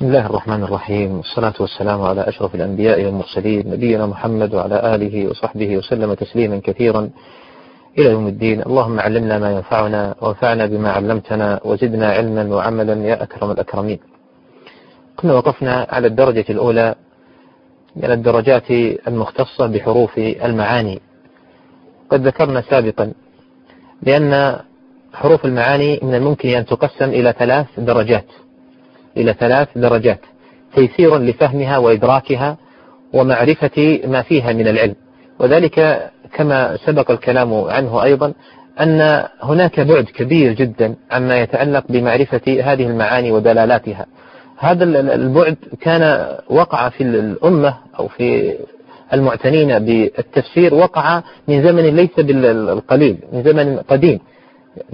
بسم الله الرحمن الرحيم. والصلاة والسلام على أشرف الأنبياء والمرسلين نبينا محمد وعلى آله وصحبه وسلم تسليما كثيرا إلى يوم الدين. اللهم علمنا ما ينفعنا وانفعنا بما علمتنا وزدنا علما وعملا يا أكرم الأكرمين. كنا وقفنا على الدرجة الأولى من الدرجات المختصة بحروف المعاني. قد ذكرنا سابقا بأن حروف المعاني من الممكن أن تقسم إلى ثلاث درجات. إلى ثلاث درجات. تيسيرا لفهمها وإدراكها ومعرفة ما فيها من العلم. وذلك كما سبق الكلام عنه أيضا أن هناك بعد كبير جدا عما يتعلق بمعرفة هذه المعاني ودلالاتها. هذا البعد كان وقع في الأمة أو في المعتنين بالتفسير وقع من زمن ليس بالقليل من زمن قديم.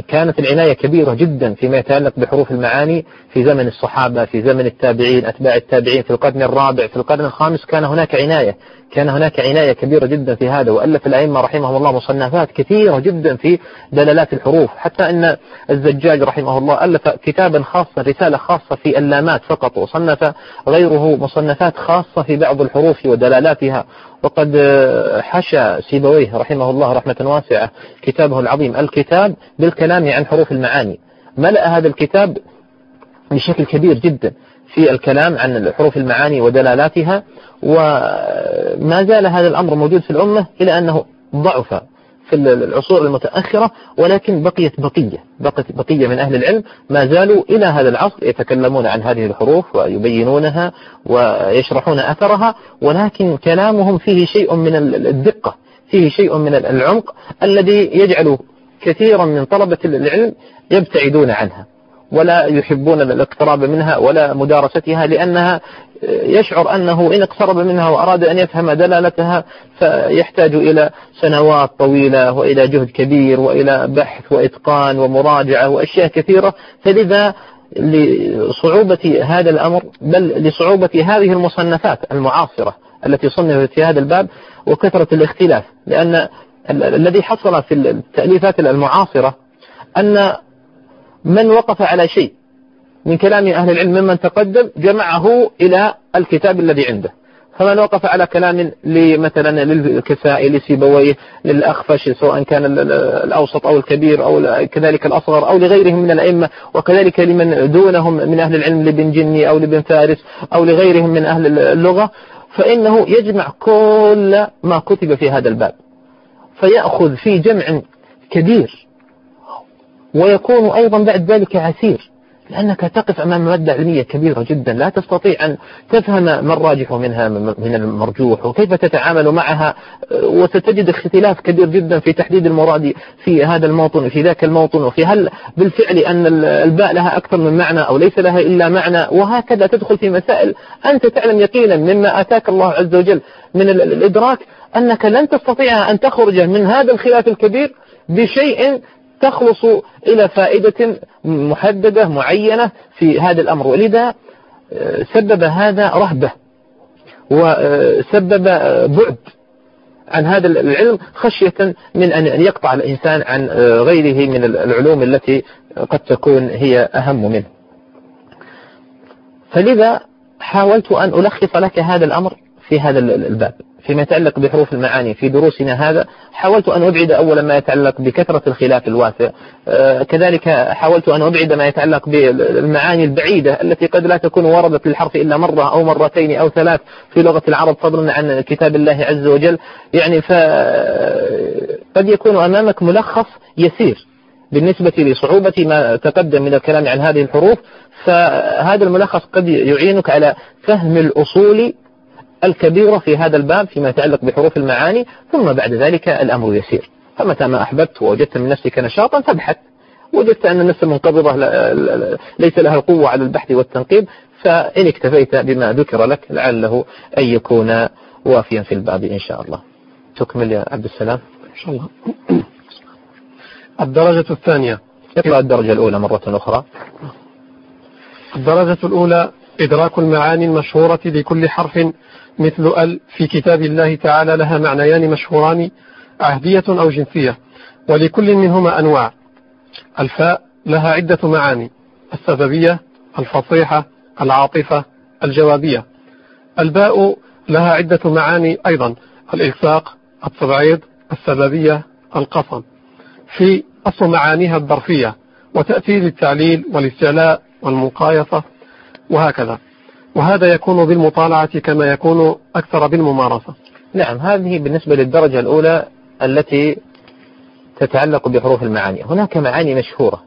كانت العناية كبيرة جدا فيما يتعلق بحروف المعاني في زمن الصحابة في زمن التابعين أتباع التابعين في القرن الرابع في القرن الخامس كان هناك عناية كان هناك عناية كبيرة جدا في هذا وألف الأئمة رحمهم الله مصنفات كثيرة جدا في دلالات الحروف حتى أن الزجاج رحمه الله ألف كتابا خاصا رسالة خاصة في اللامات فقط وصنف غيره مصنفات خاصة في بعض الحروف ودلالاتها. وقد حشى سيبويه رحمه الله رحمة واسعة كتابه العظيم الكتاب بالكلام عن حروف المعاني. ملأ هذا الكتاب بشكل كبير جدا في الكلام عن حروف المعاني ودلالاتها وما زال هذا الأمر موجود في الأمة إلى أنه ضعف في العصور المتأخرة ولكن بقيت بقية بقيت بقية من أهل العلم ما زالوا إلى هذا العصر يتكلمون عن هذه الحروف ويبينونها ويشرحون أثرها ولكن كلامهم فيه شيء من الدقة فيه شيء من العمق الذي يجعل كثيرا من طلبة العلم يبتعدون عنها. ولا يحبون الاقتراب منها ولا مدارستها لأنها يشعر أنه إن اقترب منها وأراد أن يفهم دلالتها فيحتاج إلى سنوات طويلة وإلى جهد كبير وإلى بحث وإتقان ومراجعة وأشياء كثيرة. فلذا لصعوبة هذا الأمر بل لصعوبة هذه المصنفات المعاصرة التي صنفت في هذا الباب وكثرة الاختلاف لأن الذي حصل في التأليفات المعاصرة أن من وقف على شيء. من كلام أهل العلم ممن تقدم جمعه إلى الكتاب الذي عنده. فمن وقف على كلام مثلا للكسائي لسيبويه للأخفش سواء كان الأوسط أو الكبير أو كذلك الأصغر أو لغيرهم من الأئمة وكذلك لمن دونهم من أهل العلم لبن جني أو لبن فارس أو لغيرهم من أهل اللغة فإنه يجمع كل ما كتب في هذا الباب. فيأخذ في جمع كبير ويكون أيضا بعد ذلك عسير لأنك تقف أمام مادة علمية كبيرة جدا لا تستطيع أن تفهم ما الراجح منها من المرجوح وكيف تتعامل معها وستجد اختلاف كبير جدا في تحديد المراد في هذا الموطن وفي ذاك الموطن وفي هل بالفعل أن الباء لها أكثر من معنى أو ليس لها إلا معنى وهكذا تدخل في مسائل أنت تعلم يقينا مما أتاك الله عز وجل من الإدراك أنك لن تستطيع أن تخرج من هذا الخلاف الكبير بشيء تخلص إلى فائدة محددة معينة في هذا الأمر. ولذا سبب هذا رهبة وسبب بعد عن هذا العلم خشية من أن يقطع الإنسان عن غيره من العلوم التي قد تكون هي أهم منه. فلذا حاولت أن ألخص لك هذا الأمر في هذا الباب. فيما يتعلق بحروف المعاني في دروسنا هذا حاولت أن أبعد أولا ما يتعلق بكثرة الخلاف الواسع. آه كذلك حاولت أن أبعد ما يتعلق بالمعاني البعيدة التي قد لا تكون وردت للحرف إلا مرة أو مرتين أو ثلاث في لغة العرب فضلا عن كتاب الله عز وجل. يعني فقد يكون أمامك ملخص يسير بالنسبة لصعوبة ما تقدم من الكلام عن هذه الحروف. فهذا الملخص قد يعينك على فهم الأصول الكبيرة في هذا الباب فيما يتعلق بحروف المعاني ثم بعد ذلك الأمر يسير. فمتى ما أحببت ووجدت من نفسك نشاطا فابحث. وجدت أن النفس المنقبضة ليس لها القوة على البحث والتنقيب فإن اكتفيت بما ذكر لك لعله أن يكون وافيا في الباب إن شاء الله. تكمل يا عبد السلام. إن شاء الله. الدرجة الثانية. اقرأ الدرجة الأولى مرة أخرى. الدرجة الأولى إدراك المعاني المشهورة لكل حرف مثل أل في كتاب الله تعالى لها معنيان مشهوران عهدية أو جنسية ولكل منهما أنواع. الفاء لها عدة معاني السببية الفصيحة العاطفة الجوابية. الباء لها عدة معاني أيضا الإلصاق التبعيض السببية القسم. في أصل معانيها الظرفية وتأتي للتعليل والاستعلاء والمقايصة وهكذا. وهذا يكون بالمطالعة كما يكون أكثر بالممارسة. نعم هذه بالنسبة للدرجة الأولى التي تتعلق بحروف المعاني. هناك معاني مشهورة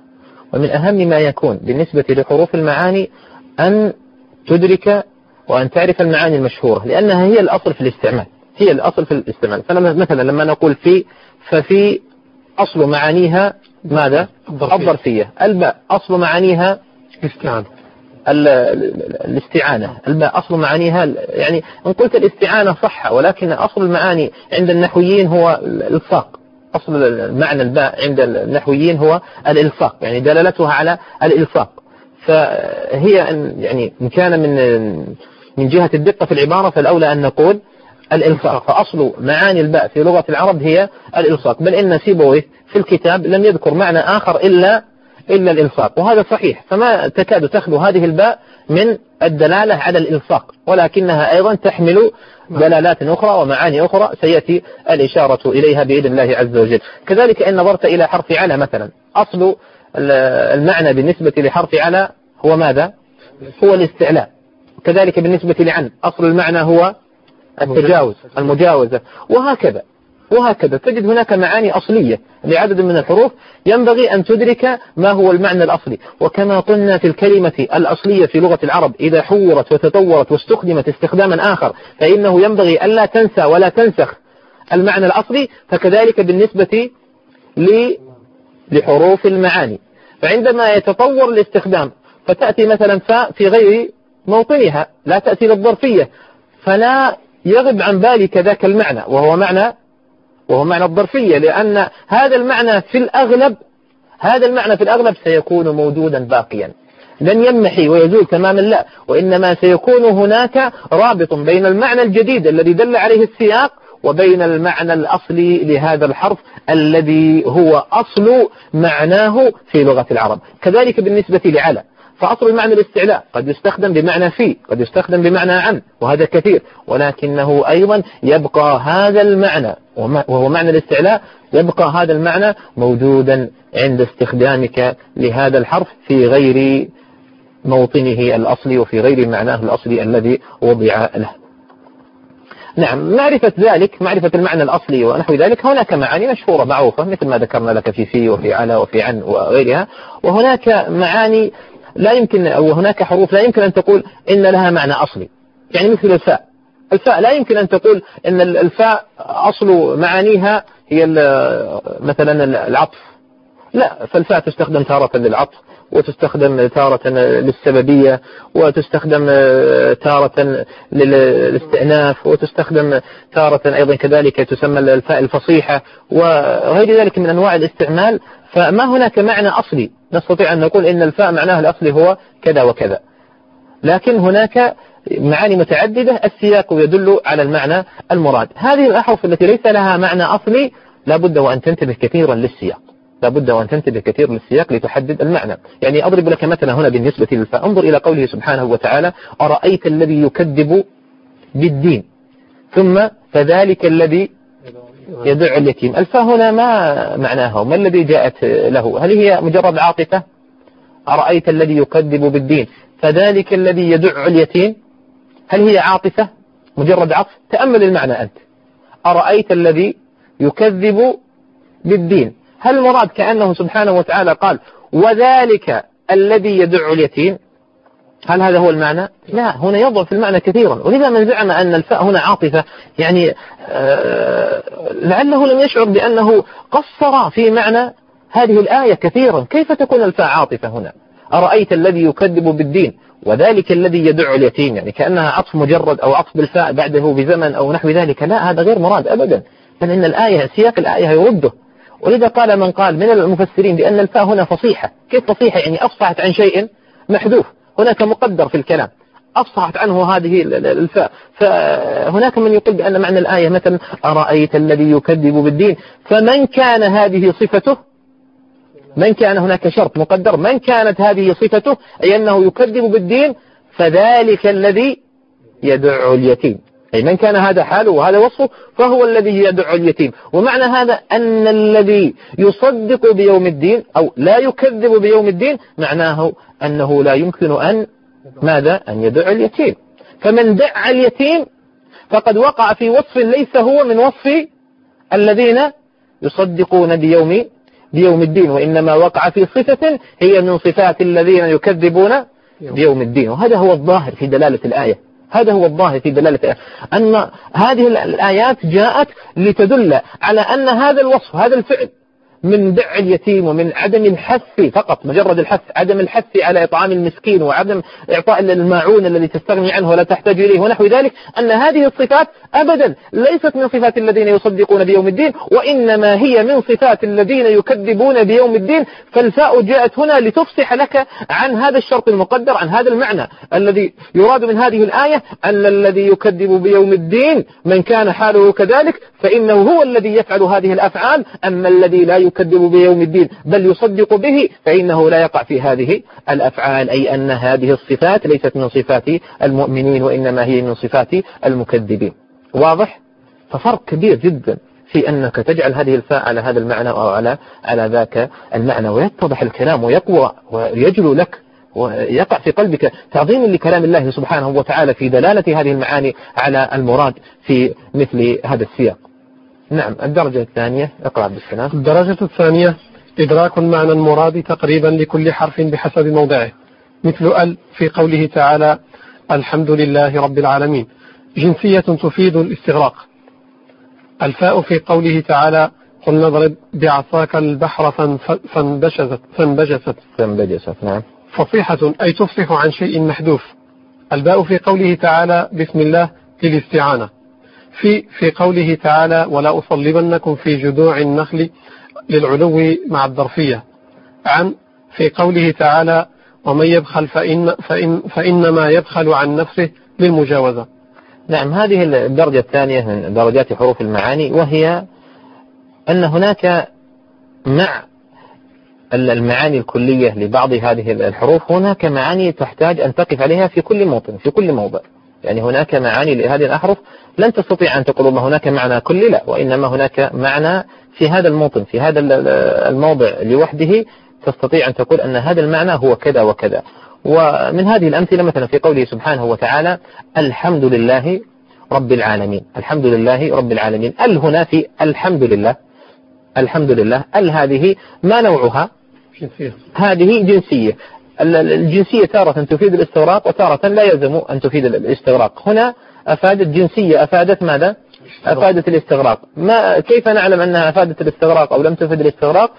ومن أهم ما يكون بالنسبة لحروف المعاني أن تدرك وأن تعرف المعاني المشهورة لأنها هي الأصل في الاستعمال. هي الأصل في الاستعمال. فمثلا لما نقول في ففي أصل معانيها ماذا؟ الظرفية, الظرفية. الباء أصل معانيها الاستعانة الاستعانة. أصل معانيها يعني إن قلت الاستعانة صح ولكن أصل المعاني عند النحويين هو الإلصاق. أصل معنى الباء عند النحويين هو الإلصاق يعني دلالتها على الإلصاق. فهي أن يعني إن كان من من جهة الدقة في العبارة فالأولى أن نقول الإلصاق. فأصل معاني الباء في لغة العرب هي الإلصاق. بل إن سيبويه في الكتاب لم يذكر معنى آخر إلا إلا الإلصاق. وهذا صحيح. فما تكاد تخلو هذه الباء من الدلالة على الإلصاق. ولكنها أيضا تحمل دلالات أخرى ومعاني أخرى سيأتي الإشارة إليها بإذن الله عز وجل. كذلك إن نظرت إلى حرف على مثلا. أصل المعنى بالنسبة لحرف على هو ماذا؟ هو الاستعلاء. كذلك بالنسبة لعن. أصل المعنى هو التجاوز المجاوزة. وهكذا. وهكذا. تجد هناك معاني أصلية لعدد من الحروف. ينبغي أن تدرك ما هو المعنى الأصلي. وكما قلنا في الكلمة الأصلية في لغة العرب إذا حورت وتطورت واستخدمت استخداما آخر فإنه ينبغي ألا تنسى ولا تنسخ المعنى الأصلي فكذلك بالنسبة لحروف المعاني. فعندما يتطور الاستخدام فتأتي مثلا فاء في غير موطنها لا تأتي للظرفية فلا يغب عن بالك ذاك المعنى وهو معنى وهو معنى الظرفية لأن هذا المعنى في الأغلب هذا المعنى في الأغلب سيكون موجودا باقيا. لن يمحي ويزول تماما لا. وإنما سيكون هناك رابط بين المعنى الجديد الذي دل عليه السياق وبين المعنى الأصلي لهذا الحرف الذي هو أصل معناه في لغة العرب. كذلك بالنسبة لعلى. فأصل المعنى الاستعلاء. قد يستخدم بمعنى في قد يستخدم بمعنى عن وهذا كثير. ولكنه أيضا يبقى هذا المعنى وهو معنى الاستعلاء يبقى هذا المعنى موجودا عند استخدامك لهذا الحرف في غير موطنه الأصلي وفي غير معناه الأصلي الذي وضع له. نعم معرفة ذلك معرفة المعنى الأصلي ونحو ذلك هناك معاني مشهورة معروفة مثل ما ذكرنا لك في في وفي على وفي عن وغيرها. وهناك معاني لا يمكن أو هناك حروف لا يمكن أن تقول إن لها معنى أصلي. يعني مثل الفاء. الفاء لا يمكن أن تقول أن الفاء أصل معانيها هي مثلا العطف. لا فالفاء تستخدم تارة للعطف وتستخدم تارة للسببية وتستخدم تارة للاستئناف وتستخدم تارة أيضا كذلك تسمى الفاء الفصيحة وغير ذلك من أنواع الاستعمال. فما هناك معنى أصلي نستطيع أن نقول إن الفاء معناها الأصلي هو كذا وكذا. لكن هناك معاني متعددة السياق يدل على المعنى المراد. هذه الأحرف التي ليس لها معنى أصلي لابد وأن تنتبه كثيرا للسياق. لابد وأن تنتبه كثير للسياق لتحدد المعنى. يعني أضرب لك مثلا هنا بالنسبة للفاء. انظر إلى قوله سبحانه وتعالى أرأيت الذي يكذب بالدين. ثم فذلك الذي يدع اليتيم. الفاء هنا ما معناها ما الذي جاءت له؟ هل هي مجرد عاطفة؟ أرأيت الذي يكذب بالدين؟ فذلك الذي يدع اليتيم؟ هل هي عاطفة؟ مجرد عطف؟ تأمل المعنى أنت. أرأيت الذي يكذب بالدين؟ هل المراد كأنه سبحانه وتعالى قال وذلك الذي يدع اليتيم؟ هل هذا هو المعنى؟ لا هنا يضعف المعنى كثيرا. ولذا من زعم أن الفاء هنا عاطفة. يعني آه لعله لم يشعر بأنه قصر في معنى هذه الآية كثيرا. كيف تكون الفاء عاطفة هنا؟ أرأيت الذي يكذب بالدين؟ وذلك الذي يدع اليتيم. يعني كأنها عطف مجرد أو عطف بالفاء بعده بزمن أو نحو ذلك. لا هذا غير مراد أبدا. بل إن الآية سياق الآية يرده. ولذا قال من قال من المفسرين بأن الفاء هنا فصيحة. كيف فصيحة؟ يعني أفصحت عن شيء محذوف. هناك مقدر في الكلام. أفصحت عنه هذه الفاء فهناك من يقول بأن معنى الآية مثلا أرأيت الذي يكذب بالدين؟ فمن كان هذه صفته؟ من كان هناك شرط مقدر. من كانت هذه صفته؟ أي أنه يكذب بالدين فذلك الذي يدع اليتيم. أي من كان هذا حاله وهذا وصفه فهو الذي يدع اليتيم. ومعنى هذا أن الذي يصدق بيوم الدين أو لا يكذب بيوم الدين معناه أنه لا يمكن أن ماذا؟ أن يدع اليتيم. فمن دع اليتيم فقد وقع في وصف ليس هو من وصف الذين يصدقون بيوم بيوم الدين وإنما وقع في صفة هي من صفات الذين يكذبون بيوم الدين. وهذا هو الظاهر في دلالة الآية. هذا هو الظاهر في دلالة الآية. أن هذه الآيات جاءت لتدل على أن هذا الوصف هذا الفعل من دع اليتيم ومن عدم الحث فقط مجرد الحث عدم الحث على إطعام المسكين وعدم إعطاء الماعون الذي تستغني عنه ولا تحتاج إليه ونحو ذلك أن هذه الصفات أبدا ليست من صفات الذين يصدقون بيوم الدين وإنما هي من صفات الذين يكذبون بيوم الدين فالفاء جاءت هنا لتفصح لك عن هذا الشرط المقدر عن هذا المعنى الذي يراد من هذه الآية أن الذي يكذب بيوم الدين من كان حاله كذلك فإنه هو الذي يفعل هذه الأفعال أما الذي لا يكذب بيوم الدين بل يصدق به فإنه لا يقع في هذه الأفعال أي أن هذه الصفات ليست من صفات المؤمنين وإنما هي من صفات المكذبين واضح؟ ففرق كبير جدا في أنك تجعل هذه الفاء على هذا المعنى أو على على ذاك المعنى ويتضح الكلام ويقوى ويجلو لك ويقع في قلبك تعظيم لكلام الله سبحانه وتعالى في دلالة هذه المعاني على المراد في مثل هذا السياق نعم الدرجة الثانية اقرأ بالسلام الدرجة الثانية إدراك معنى المراد تقريبا لكل حرف بحسب موضعه مثل ال في قوله تعالى الحمد لله رب العالمين. جنسية تفيد الاستغراق. الفاء في قوله تعالى قل نضرب بعصاك البحر فانبجست فانبجست. فانبجست نعم. فصيحة أي تفصح عن شيء محذوف. الباء في قوله تعالى بسم الله للاستعانة. في في قوله تعالى ولا أصلبنكم في جذوع النخل للعلو مع الظرفية. عن في قوله تعالى ومن يبخل فإن فإن فإنما يبخل عن نفسه للمجاوزة. نعم هذه الدرجة الثانية من درجات حروف المعاني وهي أن هناك مع المعاني الكلية لبعض هذه الحروف. هناك معاني تحتاج أن تقف عليها في كل موطن في كل موضع. يعني هناك معاني لهذه الأحرف. لن تستطيع أن تقول الله هناك معنى كلي لا وإنما هناك معنى في هذا الموطن في هذا الموضع لوحده تستطيع أن تقول أن هذا المعنى هو كذا وكذا. ومن هذه الأمثلة مثلا في قوله سبحانه وتعالى الحمد لله رب العالمين. الحمد لله رب العالمين. ال هنا في الحمد لله؟ الحمد لله. ال هذه ما نوعها؟ جنسية. هذه جنسية. الجنسية تارة تفيد الاستغراق وتارة لا يلزم أن تفيد الاستغراق. هنا أفادت جنسية أفادت ماذا؟ أفادت الاستغراق. ما كيف نعلم أنها أفادت الاستغراق أو لم تفيد الاستغراق؟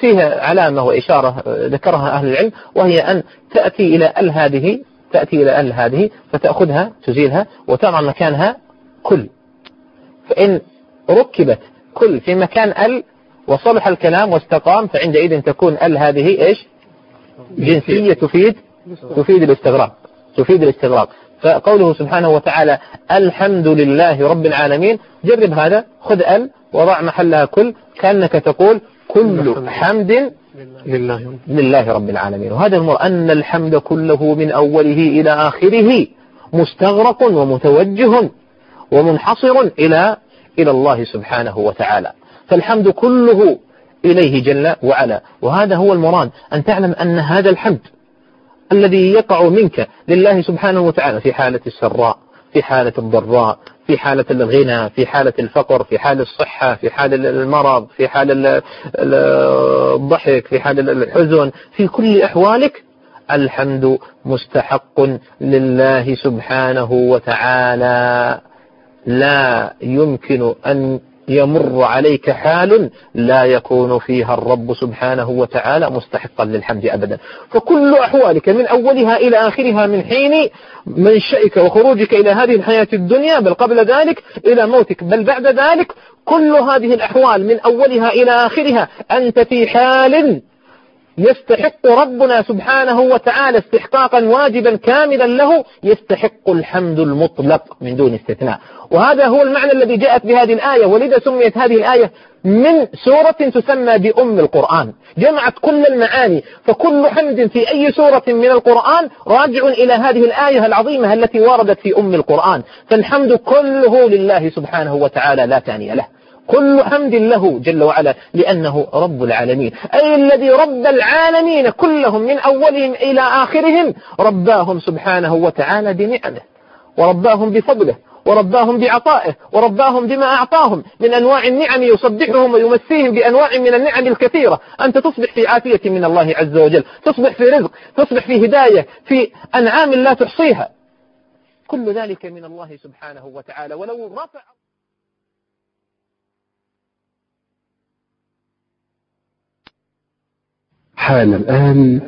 فيها علامة وإشارة ذكرها أهل العلم وهي أن تأتي إلى ال هذه تأتي إلى ال هذه فتأخذها تزيلها وتضع مكانها كل. فإن ركبت كل في مكان ال وصلح الكلام واستقام فعندئذ تكون ال هذه إيش؟ جنسية تفيد تفيد الاستغراق تفيد الاستغراق. فقوله سبحانه وتعالى الحمد لله رب العالمين جرب هذا خذ ال وضع محلها كل كأنك تقول كل حمد لله. لله رب العالمين. وهذا المر أن الحمد كله من أوله إلى آخره مستغرق ومتوجه ومنحصر إلى إلى الله سبحانه وتعالى. فالحمد كله إليه جل وعلا. وهذا هو المراد أن تعلم أن هذا الحمد الذي يقع منك لله سبحانه وتعالى في حالة السراء في حالة الضراء في حالة الغنى في حالة الفقر في حال الصحة في حال المرض في حال الضحك في حال الحزن في كل أحوالك الحمد مستحق لله سبحانه وتعالى. لا يمكن أن يمر عليك حال لا يكون فيها الرب سبحانه وتعالى مستحقا للحمد أبدا. فكل أحوالك من أولها إلى آخرها من حين منشئك وخروجك إلى هذه الحياة الدنيا بل قبل ذلك إلى موتك. بل بعد ذلك كل هذه الأحوال من أولها إلى آخرها أنت في حال يستحق ربنا سبحانه وتعالى استحقاقا واجبا كاملا له يستحق الحمد المطلق من دون استثناء. وهذا هو المعنى الذي جاءت بهذه الآية ولذا سميت هذه الآية من سورة تسمى بأم القرآن. جمعت كل المعاني فكل حمد في أي سورة من القرآن راجع إلى هذه الآية العظيمة التي وردت في أم القرآن. فالحمد كله لله سبحانه وتعالى لا ثاني له. كل حمد له جل وعلا لأنه رب العالمين. أي الذي رب العالمين كلهم من أولهم إلى آخرهم رباهم سبحانه وتعالى بنعمه ورباهم بفضله ورباهم بعطائه ورباهم بما أعطاهم. من أنواع النعم يصبحهم ويمسيهم بأنواع من النعم الكثيرة. أنت تصبح في عافية من الله عز وجل تصبح في رزق تصبح في هداية في أنعام لا تحصيها. كل ذلك من الله سبحانه وتعالى. ولو رفع حان الآن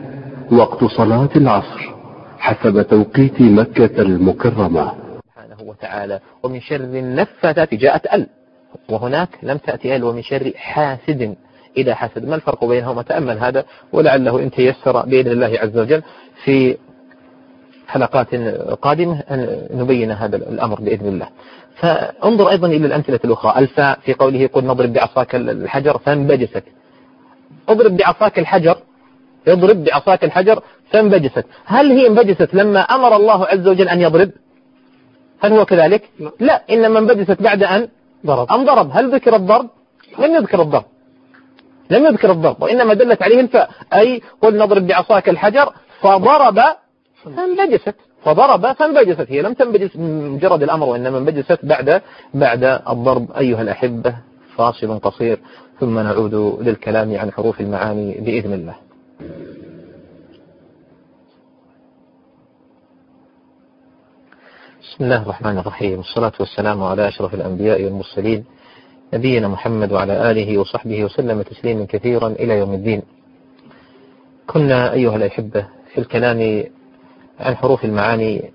وقت صلاة العصر حسب توقيت مكة المكرمة. سبحانه وتعالى ومن شر النفاثات جاءت ال وهناك لم تأتي ال ومن شر حاسد. إذا حسد ما الفرق بينهما؟ تأمل هذا ولعله إن تيسر بإذن الله عز وجل. في حلقات قادمة أن نبين هذا الأمر بإذن الله. فانظر أيضا إلى الأمثلة الأخرى. الفاء في قوله قل نضرب بعصاك الحجر فانبجست. اضرب بعصاك الحجر اضرب بعصاك الحجر فانبجست. هل هي انبجست لما أمر الله عز وجل أن يضرب؟ هل هو كذلك؟ لا. إنما انبجست بعد أن ضرب. أم ضرب. هل ذكر الضرب؟ لم يذكر الضرب. لم يذكر الضرب وإنما دلت عليه الفاء أي قل نضرب بعصاك الحجر فضرب فانبجست. فضرب فانبجست. هي لم تنبجس مجرد الأمر وإنما انبجست بعد بعد الضرب. أيها الأحبة فاصل قصير. ثم نعود للكلام عن حروف المعاني بإذن الله. بسم الله الرحمن الرحيم. والصلاة والسلام على أشرف الأنبياء والمرسلين نبينا محمد وعلى آله وصحبه وسلم تسليما كثيرا إلى يوم الدين. كنا أيها الأحبة في الكلام عن حروف المعاني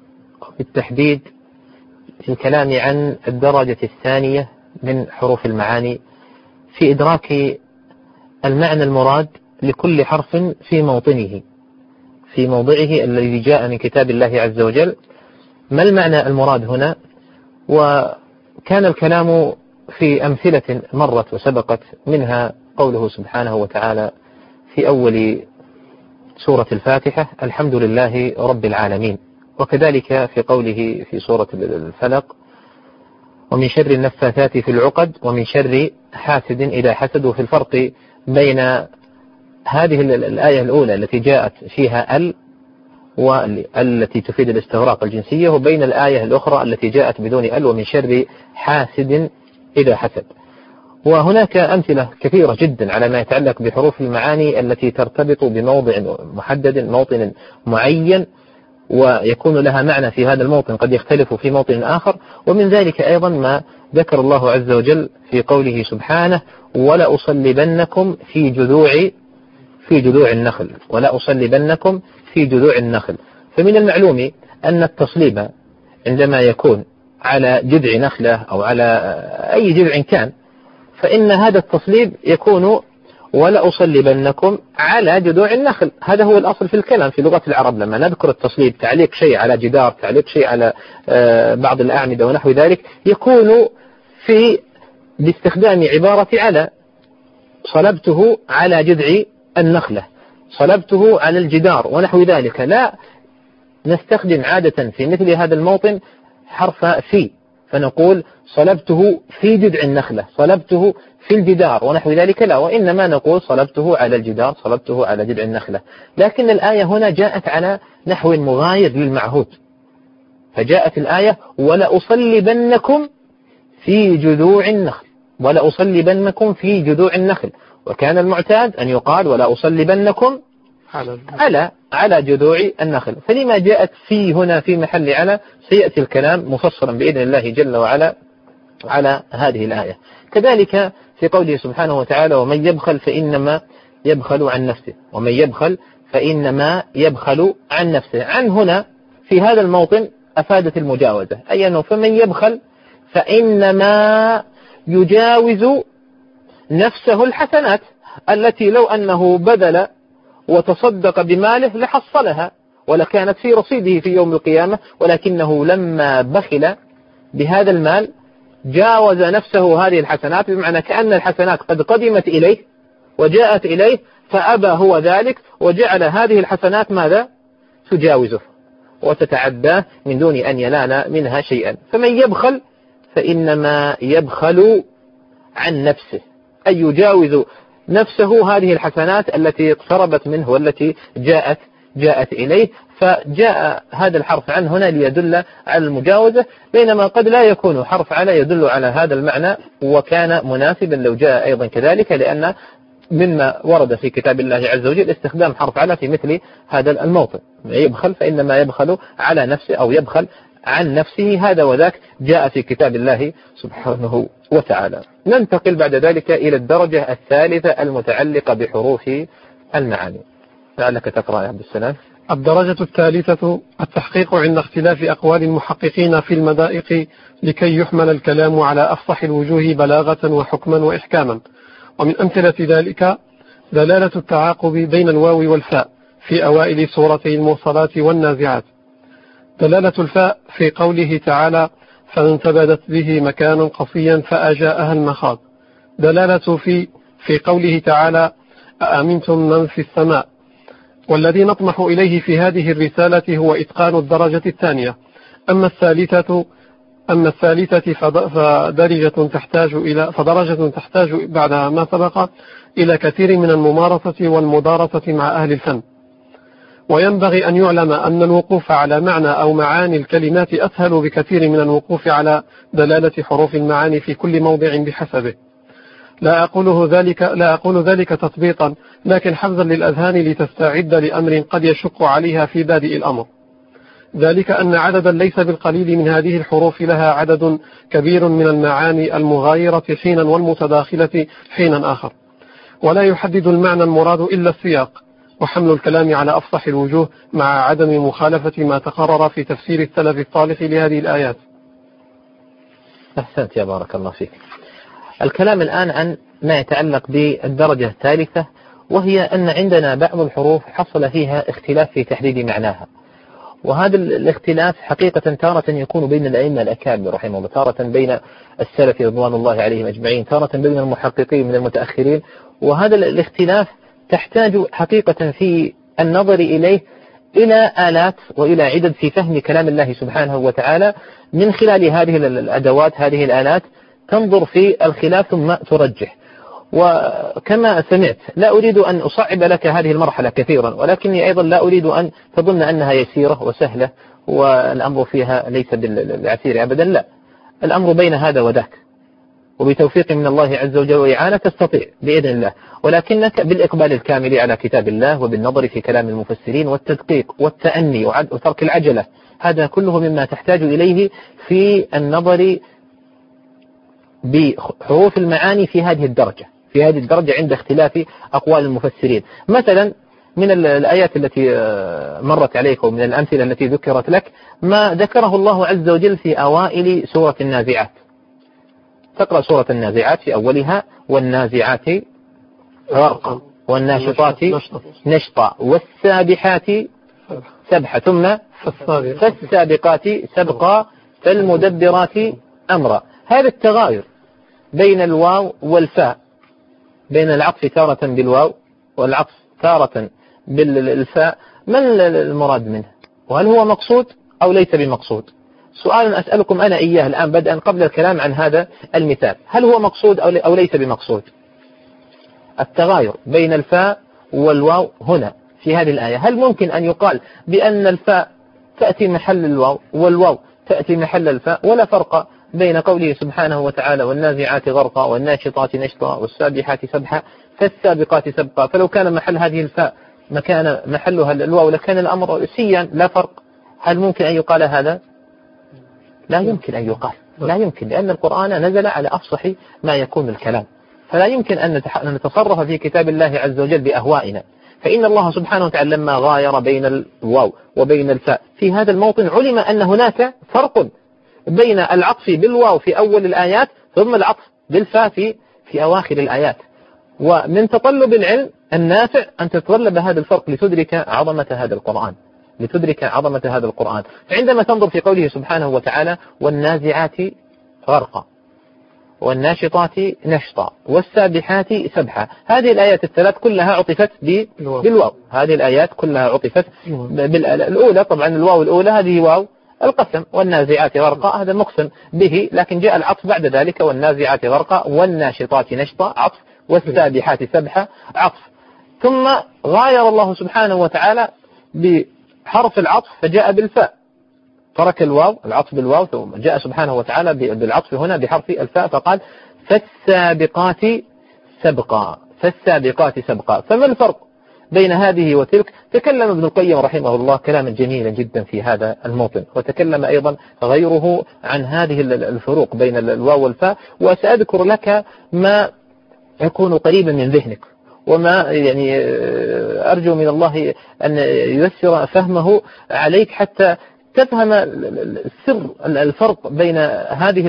بالتحديد في الكلام عن الدرجة الثانية من حروف المعاني في إدراك المعنى المراد لكل حرف في موطنه في موضعه الذي جاء من كتاب الله عز وجل. ما المعنى المراد هنا؟ وكان الكلام في أمثلة مرت وسبقت منها قوله سبحانه وتعالى في أول سورة الفاتحة الحمد لله رب العالمين. وكذلك في قوله في سورة الفلق ومن شر النفاثات في العقد ومن شر حاسد إذا حسد في الفرق بين هذه الآية الأولى التي جاءت فيها ال والتي تفيد الاستغراق الجنسية وبين الآية الأخرى التي جاءت بدون ال ومن شر حاسد إذا حسد. وهناك أمثلة كثيرة جدا على ما يتعلق بحروف المعاني التي ترتبط بموضع محدد موطن معين ويكون لها معنى في هذا الموطن قد يختلف في موطن آخر. ومن ذلك أيضا ما ذكر الله عز وجل في قوله سبحانه ولا أصلبنكم في جذوع في جذوع النخل ولا أصلبنكم في جذوع النخل. فمن المعلوم أن التصليب عندما يكون على جذع نخلة أو على أي جذع كان فإن هذا التصليب يكون ولأصلبنكم على جذوع النخل. هذا هو الأصل في الكلام في لغة العرب. لما نذكر التصليب تعليق شيء على جدار تعليق شيء على بعض الأعمدة ونحو ذلك يكون في باستخدام عبارة على صلبته على جذع النخلة صلبته على الجدار ونحو ذلك. لا نستخدم عادة في مثل هذا الموطن حرف في. فنقول صلبته في جذع النخلة صلبته في الجدار ونحو ذلك لا وإنما نقول صلبته على الجدار صلبته على جذع النخلة. لكن الآية هنا جاءت على نحو مغاير للمعهود. فجاءت الآية ولأصلبنكم في جذوع النخل ولأصلبنكم في جذوع النخل. وكان المعتاد أن يقال ولا أصلبنكم على على جذوع النخل. فلما جاءت في هنا في محل على سيأتي الكلام مفصلا بإذن الله جل وعلا على هذه الآية. كذلك في قوله سبحانه وتعالى ومن يبخل فإنما يبخل عن نفسه. ومن يبخل فإنما يبخل عن نفسه. عن هنا في هذا الموطن أفادت المجاوزة. أي أنه فمن يبخل فإنما يجاوز نفسه الحسنات التي لو أنه بذل وتصدق بماله لحصلها ولكانت في رصيده في يوم القيامة ولكنه لما بخل بهذا المال جاوز نفسه هذه الحسنات بمعنى كأن الحسنات قد قدمت إليه وجاءت إليه فأبى هو ذلك وجعل هذه الحسنات ماذا؟ تجاوزه وتتعداه من دون أن ينال منها شيئا. فمن يبخل فإنما يبخل عن نفسه أي يجاوز نفسه هذه الحسنات التي اقتربت منه والتي جاءت جاءت إليه. فجاء هذا الحرف عن هنا ليدل على المجاوزة بينما قد لا يكون حرف على يدل على هذا المعنى وكان مناسبا لو جاء أيضا كذلك لأن مما ورد في كتاب الله عز وجل استخدام حرف على في مثل هذا الموطن. يبخل فإنما يبخل على نفسه أو يبخل عن نفسه. هذا وذاك جاء في كتاب الله سبحانه وتعالى. ننتقل بعد ذلك إلى الدرجة الثالثة المتعلقة بحروف المعاني. لعلك تقرأ يا عبد السلام. الدرجة الثالثة التحقيق عند اختلاف أقوال المحققين في المدائق لكي يحمل الكلام على أفصح الوجوه بلاغة وحكما وإحكاما. ومن أمثلة ذلك دلالة التعاقب بين الواو والفاء في أوائل سورتي الموصلات والنازعات. دلالة الفاء في قوله تعالى فانتبدت به مكانا قصيا فأجاءها المخاض دلالة في في قوله تعالى أأمنتم من في السماء والذي نطمح إليه في هذه الرسالة هو إتقان الدرجة الثانية. أما الثالثة أما الثالثة فدرجة تحتاج إلى فدرجة تحتاج بعد ما سبق إلى كثير من الممارسة والمدارسة مع أهل الفن. وينبغي أن يعلم أن الوقوف على معنى أو معاني الكلمات أسهل بكثير من الوقوف على دلالة حروف المعاني في كل موضع بحسبه. لا أقوله ذلك لا أقول ذلك تثبيطا لكن حفظا للأذهان لتستعد لأمر قد يشق عليها في بادئ الأمر. ذلك أن عددا ليس بالقليل من هذه الحروف لها عدد كبير من المعاني المغايرة حينا والمتداخلة حينا آخر. ولا يحدد المعنى المراد إلا السياق. وحمل الكلام على أفصح الوجوه مع عدم مخالفة ما تقرر في تفسير السلف الصالح لهذه الآيات. أحسنت يا بارك الله فيك. الكلام الآن عن ما يتعلق بالدرجة الثالثة وهي أن عندنا بعض الحروف حصل فيها اختلاف في تحديد معناها. وهذا الاختلاف حقيقة تارة يكون بين الأئمة الأكابر رحمه الله تارة بين السلف رضوان الله عليهم أجمعين تارة بين المحققين من المتأخرين. وهذا الاختلاف تحتاج حقيقة في النظر إليه إلى آلات وإلى عدد في فهم كلام الله سبحانه وتعالى من خلال هذه الأدوات هذه الآلات تنظر في الخلاف ثم ترجح. وكما سمعت لا أريد أن أصعب لك هذه المرحلة كثيرا ولكني أيضا لا أريد أن تظن أنها يسيرة وسهلة والأمر فيها ليس بالعسير أبدا لا. الأمر بين هذا وذاك. وبتوفيق من الله عز وجل وإعانة تستطيع بإذن الله. ولكنك بالإقبال الكامل على كتاب الله وبالنظر في كلام المفسرين والتدقيق والتأني وترك العجلة. هذا كله مما تحتاج إليه في النظر بحروف المعاني في هذه الدرجة في هذه الدرجة عند اختلاف أقوال المفسرين. مثلا من الآيات التي آه، مرت عليك ومن الأمثلة التي ذكرت لك ما ذكره الله عز وجل في أوائل سورة النازعات. تقرأ سورة النازعات في أولها والنازعات غرقا والناشطات نشطا والسابحات سبحة ثم فالسابقات سبقا فالمدبرات أمرا. هذا التغاير بين الواو والفاء. بين العطف تارة بالواو والعطف تارة بالفاء. ما المراد منه؟ وهل هو مقصود أو ليس بمقصود؟ سؤال أسألكم أنا إياه الآن بدءا قبل الكلام عن هذا المثال. هل هو مقصود أو ليس بمقصود؟ التغاير بين الفاء والواو هنا في هذه الآية. هل ممكن أن يقال بأن الفاء تأتي محل الواو والواو تأتي محل الفاء؟ ولا فرق بين قوله سبحانه وتعالى والنازعات غرقا والناشطات نشطا والسابحات سبحا فالسابقات سبقا. فلو كان محل هذه الفاء مكان محلها الواو لكان الأمر سيا لا فرق. هل ممكن أن يقال هذا؟ لا يمكن أن يقال لا يمكن لأن القرآن نزل على أفصح ما يكون الكلام. فلا يمكن أن نتصرف في كتاب الله عز وجل بأهوائنا. فإن الله سبحانه وتعالى لما غاير بين الواو وبين الفاء في هذا الموطن علم أن هناك فرق بين العطف بالواو في أول الآيات ثم العطف بالفاء في, في أواخر الآيات. ومن تطلب العلم النافع أن تتطلب هذا الفرق لتدرك عظمة هذا القرآن. لتدرك عظمة هذا القرآن. فعندما تنظر في قوله سبحانه وتعالى والنازعات غرقا والناشطات نشطا والسابحات سبحا. هذه الآيات الثلاث كلها عطفت بالواو. هذه الآيات كلها عطفت بالأولى طبعا الواو الأولى هذه واو القسم. والنازعات غرقا هذا مقسم به لكن جاء العطف بعد ذلك والنازعات غرقا والناشطات نشطا. عطف. والسابحات سبحا. عطف. ثم غاير الله سبحانه وتعالى بحرف العطف فجاء بالفاء. ترك الواو العطف بالواو ثم جاء سبحانه وتعالى بالعطف هنا بحرف الفاء فقال فالسابقات سبقا فالسابقات سبقا. فما الفرق بين هذه وتلك؟ تكلم ابن القيم رحمه الله كلاما جميلا جدا في هذا الموطن وتكلم أيضا غيره عن هذه الفروق بين الواو والفاء وسأذكر لك ما يكون قريبا من ذهنك. وما يعني أرجو من الله أن ييسر فهمه عليك حتى تفهم سر الفرق بين هذه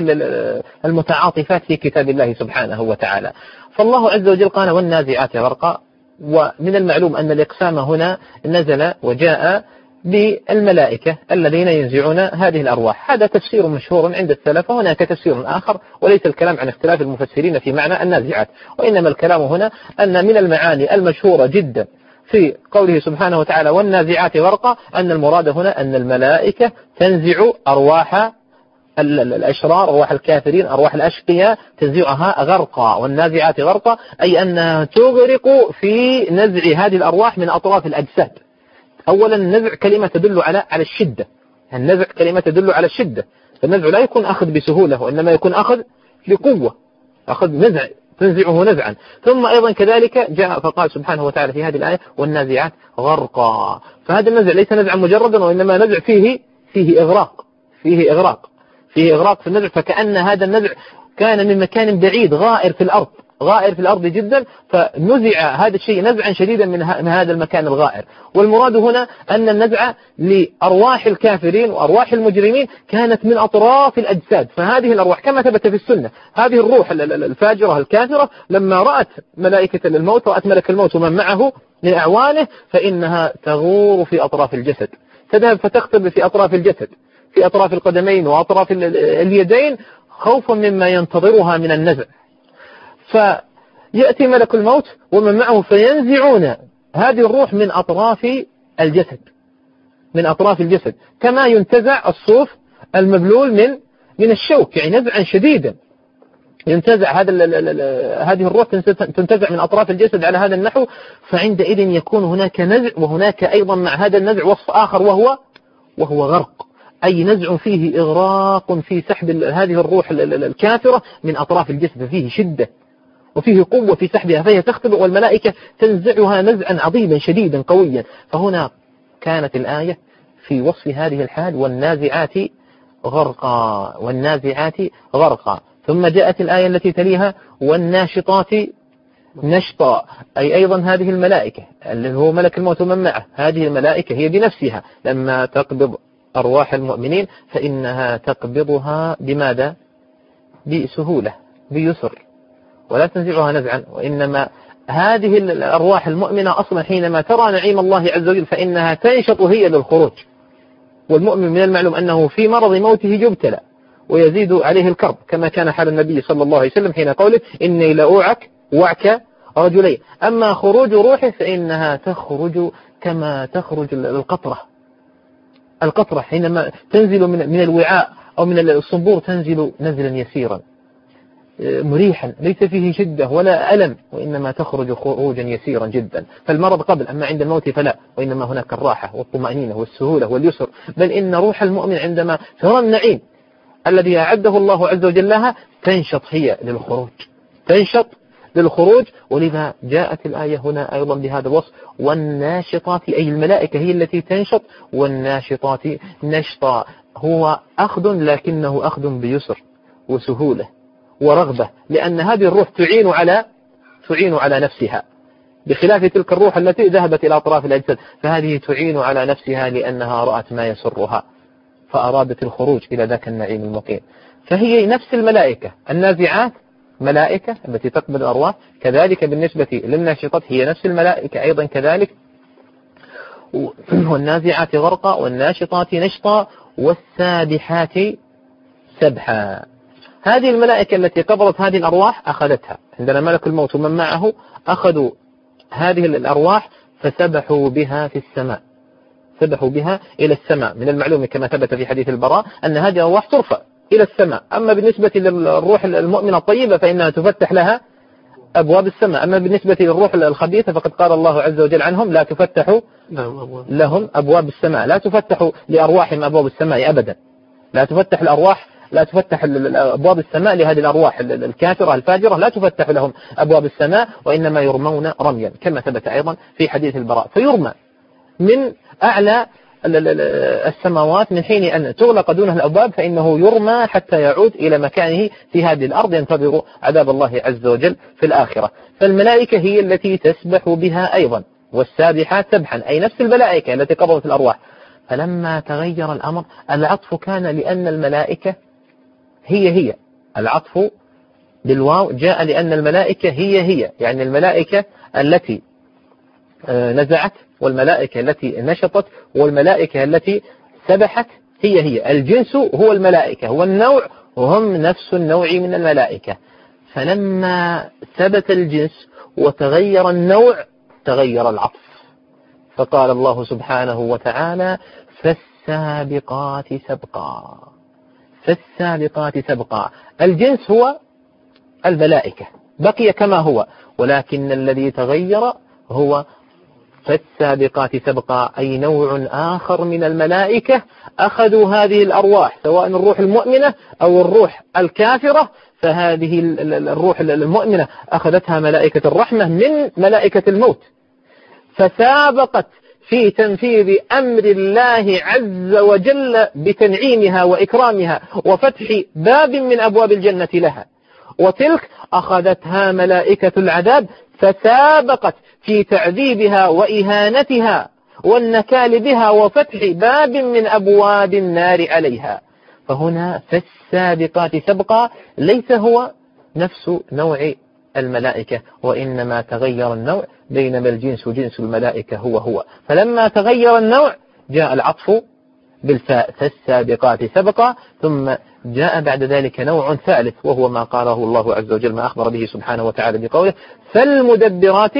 المتعاطفات في كتاب الله سبحانه وتعالى. فالله عز وجل قال والنازعات غرقا. ومن المعلوم أن الإقسام هنا نزل وجاء بالملائكة الذين ينزعون هذه الأرواح. هذا تفسير مشهور عند السلف وهناك تفسير آخر وليس الكلام عن اختلاف المفسرين في معنى النازعات. وإنما الكلام هنا أن من المعاني المشهورة جدا في قوله سبحانه وتعالى والنازعات غرقا أن المراد هنا أن الملائكة تنزع أرواح الأشرار أرواح الكافرين أرواح الأشقياء تنزعها غرقا. والنازعات غرقا أي أنها تغرق في نزع هذه الأرواح من أطراف الأجساد. أولا النزع كلمة تدل على على الشدة. النزع كلمة تدل على الشدة. فالنزع لا يكون أخذ بسهولة وإنما يكون أخذ بقوة. أخذ نزع تنزعه نزعا. ثم أيضا كذلك جاء فقال سبحانه وتعالى في هذه الآية والنازعات غرقا. فهذا النزع ليس نزعا مجردا وإنما نزع فيه فيه إغراق. فيه إغراق. فيه إغراق في النزع فكأن هذا النزع كان من مكان بعيد غائر في الأرض. غائر في الأرض جدا فنزع هذا الشيء نزعا شديدا من هذا المكان الغائر. والمراد هنا أن النزع لأرواح الكافرين وأرواح المجرمين كانت من أطراف الأجساد. فهذه الأرواح كما ثبت في السنة هذه الروح الفاجرة الكافرة لما رأت ملائكة الموت رأت ملك الموت ومن معه من أعوانه فإنها تغور في أطراف الجسد. تذهب فتختب في أطراف الجسد في أطراف القدمين وأطراف اليدين خوفا مما ينتظرها من النزع. فيأتي ملك الموت ومن معه فينزعون. هذه الروح من أطراف الجسد من أطراف الجسد. كما ينتزع الصوف المبلول من من الشوك يعني نزعا شديدا. ينتزع هذا هذه الروح تنتزع من أطراف الجسد على هذا النحو. فعندئذ يكون هناك نزع وهناك أيضا مع هذا النزع وصف آخر وهو وهو غرق. أي نزع فيه إغراق في سحب هذه الروح الكافرة من أطراف الجسد فيه شدة. وفيه قوة في سحبها فهي تختبئ والملائكة تنزعها نزعا عظيما شديدا قويا. فهنا كانت الآية في وصف هذه الحال والنازعات غرقا والنازعات غرقا. ثم جاءت الآية التي تليها والناشطات نشطا. أي أيضا هذه الملائكة اللي هو ملك الموت ومن معه هذه الملائكة هي بنفسها. لما تقبض أرواح المؤمنين فإنها تقبضها بماذا؟ بسهولة بيسر. ولا تنزعها نزعا. وإنما هذه الأرواح المؤمنة أصلا حينما ترى نعيم الله عز وجل فإنها تنشط هي للخروج والمؤمن من المعلوم أنه في مرض موته يبتلى ويزيد عليه الكرب كما كان حال النبي صلى الله عليه وسلم حين قوله إني لأوعك وعك رجلين أما خروج روحه فإنها تخرج كما تخرج القطرة. القطرة حينما تنزل من الوعاء أو من الصنبور تنزل نزلا يسيرا. مريحا ليس فيه شدة ولا ألم وإنما تخرج خروجا يسيرا جدا. فالمرض قبل أما عند الموت فلا وإنما هناك الراحة والطمأنينة والسهولة واليسر. بل إن روح المؤمن عندما ترى النعيم الذي أعده الله عز وجل لها تنشط هي للخروج. تنشط للخروج. ولذا جاءت الآية هنا أيضا بهذا الوصف والناشطات أي الملائكة هي التي تنشط. والناشطات نشطا هو أخذ لكنه أخذ بيسر وسهولة. ورغبة لأن هذه الروح تعين على تعين على نفسها. بخلاف تلك الروح التي ذهبت إلى أطراف الأجساد فهذه تعين على نفسها لأنها رأت ما يسرها فأرادت الخروج إلى ذاك النعيم المقيم. فهي نفس الملائكة النازعات ملائكة التي تقبل الأرواح كذلك بالنسبة للناشطات هي نفس الملائكة أيضا كذلك. والنازعات غرقا والناشطات نشطا والسابحات سبحا هذه الملائكة التي قبضت هذه الأرواح أخذتها. عندنا ملك الموت ومن معه أخذوا هذه الأرواح فسبحوا بها في السماء. سبحوا بها إلى السماء. من المعلوم كما ثبت في حديث البراء أن هذه الأرواح ترفع إلى السماء. أما بالنسبة للروح المؤمنة الطيبة فإنها تفتح لها أبواب السماء. أما بالنسبة للروح الخبيثة فقد قال الله عز وجل عنهم لا تفتح لهم أبواب. السماء. لا تفتح لأرواحهم أبواب السماء أبدا. لا تفتح الأرواح لا تفتح أبواب السماء لهذه الأرواح الكافرة الفاجرة لا تفتح لهم أبواب السماء وإنما يرمون رميا كما ثبت أيضا في حديث البراء. فيرمى من أعلى السماوات من حين أن تغلق دونه الأبواب فإنه يرمى حتى يعود إلى مكانه في هذه الأرض ينتظر عذاب الله عز وجل في الآخرة. فالملائكة هي التي تسبح بها أيضا والسابحات سبحا أي نفس الملائكة التي قبضت الأرواح. فلما تغير الأمر العطف كان لأن الملائكة هي هي. العطف بالواو جاء لأن الملائكة هي هي. يعني الملائكة التي آه، نزعت والملائكة التي نشطت والملائكة التي سبحت هي هي. الجنس هو الملائكة والنوع هم نفس النوع من الملائكة. فلما ثبت الجنس وتغير النوع تغير العطف. فقال الله سبحانه وتعالى فالسابقات سبقا. فالسابقات سبقا. الجنس هو الملائكة بقي كما هو ولكن الذي تغير هو فالسابقات سبقا أي نوع آخر من الملائكة أخذوا هذه الأرواح سواء الروح المؤمنة أو الروح الكافرة فهذه الروح المؤمنة أخذتها ملائكة الرحمة من ملائكة الموت. فسابقت في تنفيذ أمر الله عز وجل بتنعيمها وإكرامها وفتح باب من أبواب الجنة لها. وتلك أخذتها ملائكة العذاب فسابقت في تعذيبها وإهانتها والنكال بها وفتح باب من أبواب النار عليها. فهنا فالسابقات سبقا ليس هو نفس نوع الملائكة وإنما تغير النوع بينما الجنس جنس الملائكة هو هو. فلما تغير النوع جاء العطف بالفاء فالسابقات سبقا ثم جاء بعد ذلك نوع ثالث وهو ما قاله الله عز وجل ما أخبر به سبحانه وتعالى بقوله فالمدبرات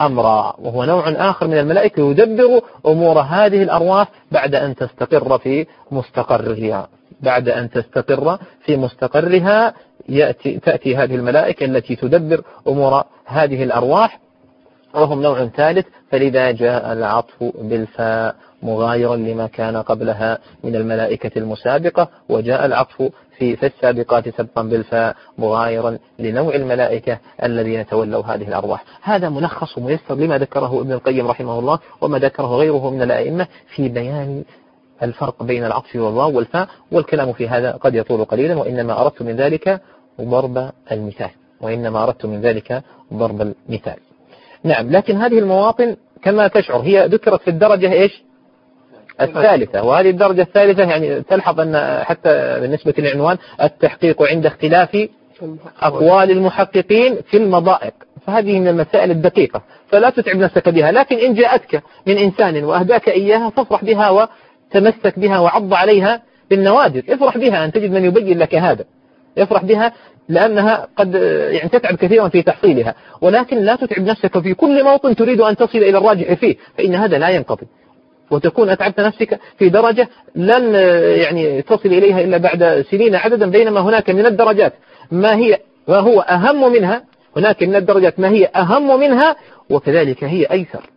أمرا وهو نوع آخر من الملائكة يدبر أمور هذه الأرواح بعد أن تستقر في مستقرها بعد أن تستقر في مستقرها يأتي تأتي هذه الملائكة التي تدبر أمور هذه الأرواح وهم نوع ثالث فلذا جاء العطف بالفاء مغايرا لما كان قبلها من الملائكة المسابقة وجاء العطف في في السابقات سبقا بالفاء مغايرا لنوع الملائكة الذين تولوا هذه الأرواح. هذا ملخص ميسر لما ذكره ابن القيم رحمه الله وما ذكره غيره من الأئمة في بيان الفرق بين العطف والواو والفاء والكلام في هذا قد يطول قليلا وإنما أردت من ذلك ضرب المثال وإنما أردت من ذلك ضرب المثال. نعم لكن هذه المواطن كما تشعر هي ذكرت في الدرجة إيش؟ الثالثة وهذه الدرجة الثالثة يعني تلحظ أن حتى بالنسبة للعنوان التحقيق عند اختلاف أقوال المحققين في المضائق. فهذه من المسائل الدقيقة فلا تتعب نفسك بها لكن إن جاءتك من إنسان وأهداك إياها فافرح بها وتمسك بها وعض عليها بالنوادر. افرح بها أن تجد من يبين لك هذا. افرح بها لأنها قد يعني تتعب كثيرا في تحصيلها. ولكن لا تتعب نفسك في كل موطن تريد أن تصل إلى الراجح فيه فإن هذا لا ينقضي. وتكون أتعبت نفسك في درجة لن يعني تصل إليها إلا بعد سنين عددا بينما هناك من الدرجات ما هي ما هو أهم منها هناك من الدرجات ما هي أهم منها وكذلك هي أيسر.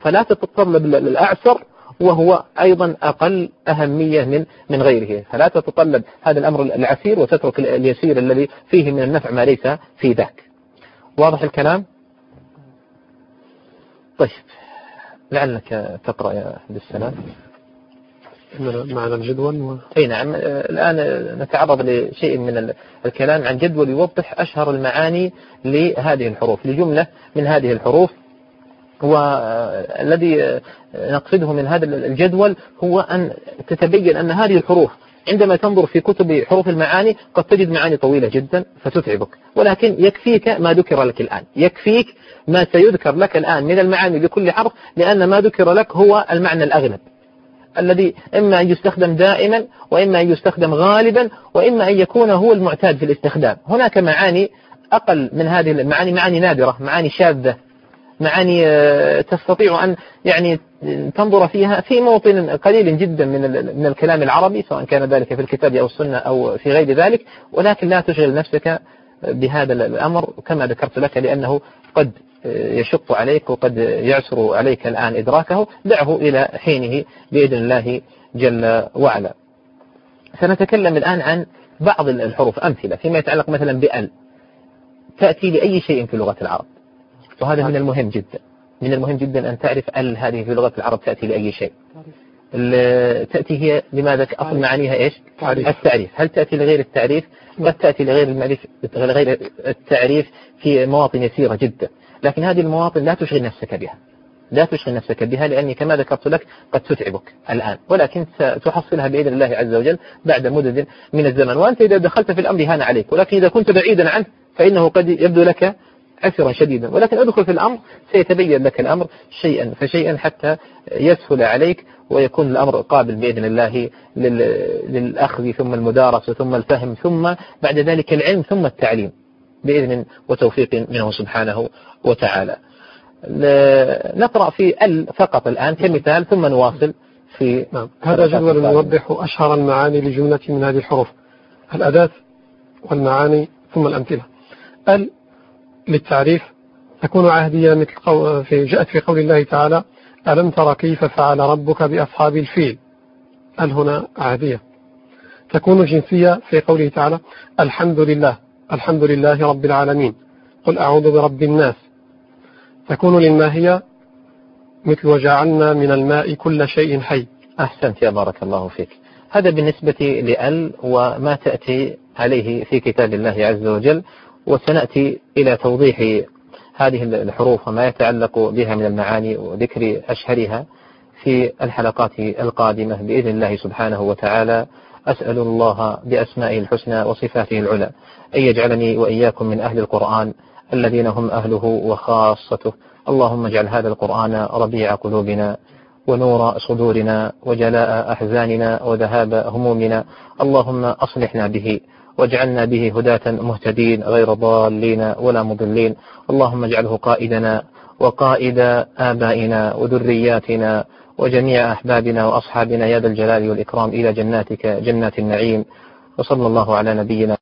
فلا تتطلب الأعسر وهو أيضا أقل أهمية من من غيره. فلا تتطلب هذا الأمر العسير وتترك اليسير الذي فيه من النفع ما ليس في ذاك. واضح الكلام؟ طيب لعلك تقرأ يا عبد السلام. معنا الجدول و... أي نعم الآن نتعرض لشيء من الكلام عن جدول يوضح أشهر المعاني لهذه الحروف لجملة من هذه الحروف. والذي نقصده من هذا الجدول هو أن تتبين أن هذه الحروف عندما تنظر في كتب حروف المعاني قد تجد معاني طويلة جدا فتتعبك. ولكن يكفيك ما ذكر لك الآن. يكفيك ما سيذكر لك الآن من المعاني لكل حرف لأن ما ذكر لك هو المعنى الأغلب. الذي إما أن يستخدم دائما وإما أن يستخدم غالبا وإما أن يكون هو المعتاد في الاستخدام. هناك معاني أقل من هذه المعاني معاني نادرة معاني شاذة. معاني آه، تستطيع أن يعني تنظر فيها في موطن قليل جدا من من الكلام العربي سواء كان ذلك في الكتاب أو السنة أو في غير ذلك. ولكن لا تشغل نفسك بهذا الأمر. كما ذكرت لك لأنه قد يشق عليك وقد يعسر عليك الآن إدراكه. دعه إلى حينه بإذن الله جل وعلا. سنتكلم الآن عن بعض الحروف أمثلة فيما يتعلق مثلا بأل. تأتي لأي شيء في لغة العرب. وهذا من المهم جدا. من المهم جدا أن تعرف ال هذه في لغة العرب تأتي لأي شيء. تأتي هي لماذا؟ أصل معانيها إيش؟ تعريف. التعريف. هل تأتي لغير التعريف؟ قد تأتي لغير المعرف غير التعريف في مواطن يسيرة جدا. لكن هذه المواطن لا تشغل نفسك بها. لا تشغل نفسك بها لأني كما ذكرت لك قد تتعبك الآن. ولكن ستحصلها بإذن الله عز وجل بعد مدد من الزمن. وأنت إذا دخلت في الأمر هان عليك. ولكن إذا كنت بعيدا عنه فإنه قد يبدو لك عسرا شديدا. ولكن أدخل في الأمر سيتبين لك الأمر شيئا فشيئا حتى يسهل عليك ويكون الأمر قابل بإذن الله للأخذ ثم المدارسة ثم الفهم ثم بعد ذلك العلم ثم التعليم بإذن وتوفيق منه سبحانه وتعالى. نقرأ في ال فقط الآن كمثال ثم نواصل في نعم. هذا جدول يوضح أشهر المعاني لجملة من هذه الحروف. الأداة والمعاني ثم الأمثلة. ال للتعريف تكون عهدية مثل قو... في جاءت في قول الله تعالى ألم تر كيف فعل ربك بأصحاب الفيل؟ ال هنا عهدية؟ تكون جنسية في قوله تعالى الحمد لله الحمد لله رب العالمين قل أعوذ برب الناس. تكون للماهية مثل وجعلنا من الماء كل شيء حي. أحسنت يا بارك الله فيك. هذا بالنسبة لأل وما تأتي عليه في كتاب الله عز وجل. وسنأتي إلى توضيح هذه الحروف وما يتعلق بها من المعاني وذكر أشهرها في الحلقات القادمة بإذن الله سبحانه وتعالى. أسأل الله بأسمائه الحسنى وصفاته العلى أن يجعلني وإياكم من أهل القرآن الذين هم أهله وخاصته. اللهم اجعل هذا القرآن ربيع قلوبنا ونور صدورنا وجلاء أحزاننا وذهاب همومنا. اللهم أصلحنا به واجعلنا به هداة مهتدين غير ضالين ولا مضلين. اللهم اجعله قائدنا وقائد آبائنا وذرياتنا وجميع أحبابنا وأصحابنا يا ذا الجلال والإكرام إلى جناتك جنات النعيم. وصلى الله على نبينا